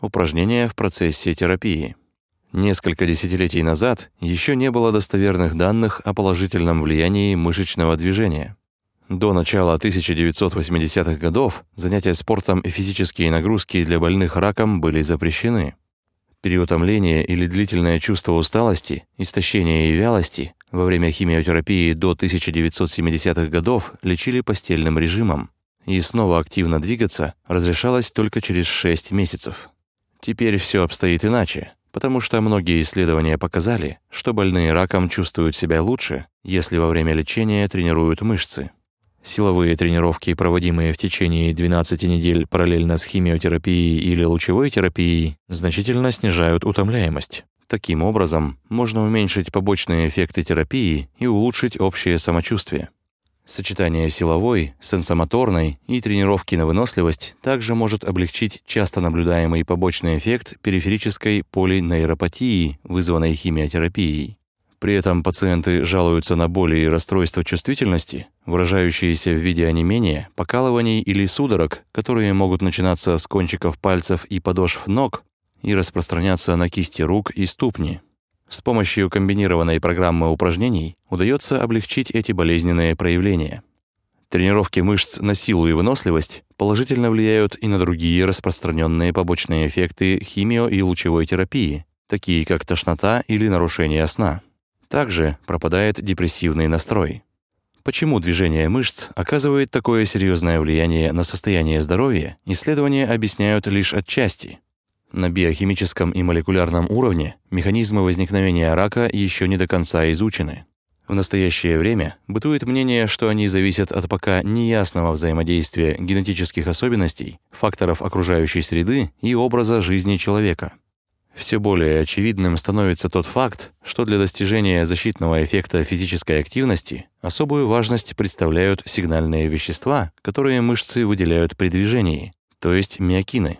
Упражнения в процессе терапии. Несколько десятилетий назад еще не было достоверных данных о положительном влиянии мышечного движения. До начала 1980-х годов занятия спортом и физические нагрузки для больных раком были запрещены. Переутомление или длительное чувство усталости, истощения и вялости во время химиотерапии до 1970-х годов лечили постельным режимом, и снова активно двигаться разрешалось только через 6 месяцев. Теперь все обстоит иначе, потому что многие исследования показали, что больные раком чувствуют себя лучше, если во время лечения тренируют мышцы. Силовые тренировки, проводимые в течение 12 недель параллельно с химиотерапией или лучевой терапией, значительно снижают утомляемость. Таким образом, можно уменьшить побочные эффекты терапии и улучшить общее самочувствие. Сочетание силовой, сенсомоторной и тренировки на выносливость также может облегчить часто наблюдаемый побочный эффект периферической полинейропатии, вызванной химиотерапией. При этом пациенты жалуются на боли и расстройства чувствительности, выражающиеся в виде онемения, покалываний или судорог, которые могут начинаться с кончиков пальцев и подошв ног и распространяться на кисти рук и ступни. С помощью комбинированной программы упражнений удается облегчить эти болезненные проявления. Тренировки мышц на силу и выносливость положительно влияют и на другие распространенные побочные эффекты химио- и лучевой терапии, такие как тошнота или нарушение сна. Также пропадает депрессивный настрой. Почему движение мышц оказывает такое серьезное влияние на состояние здоровья, исследования объясняют лишь отчасти. На биохимическом и молекулярном уровне механизмы возникновения рака еще не до конца изучены. В настоящее время бытует мнение, что они зависят от пока неясного взаимодействия генетических особенностей, факторов окружающей среды и образа жизни человека. Все более очевидным становится тот факт, что для достижения защитного эффекта физической активности особую важность представляют сигнальные вещества, которые мышцы выделяют при движении, то есть миокины.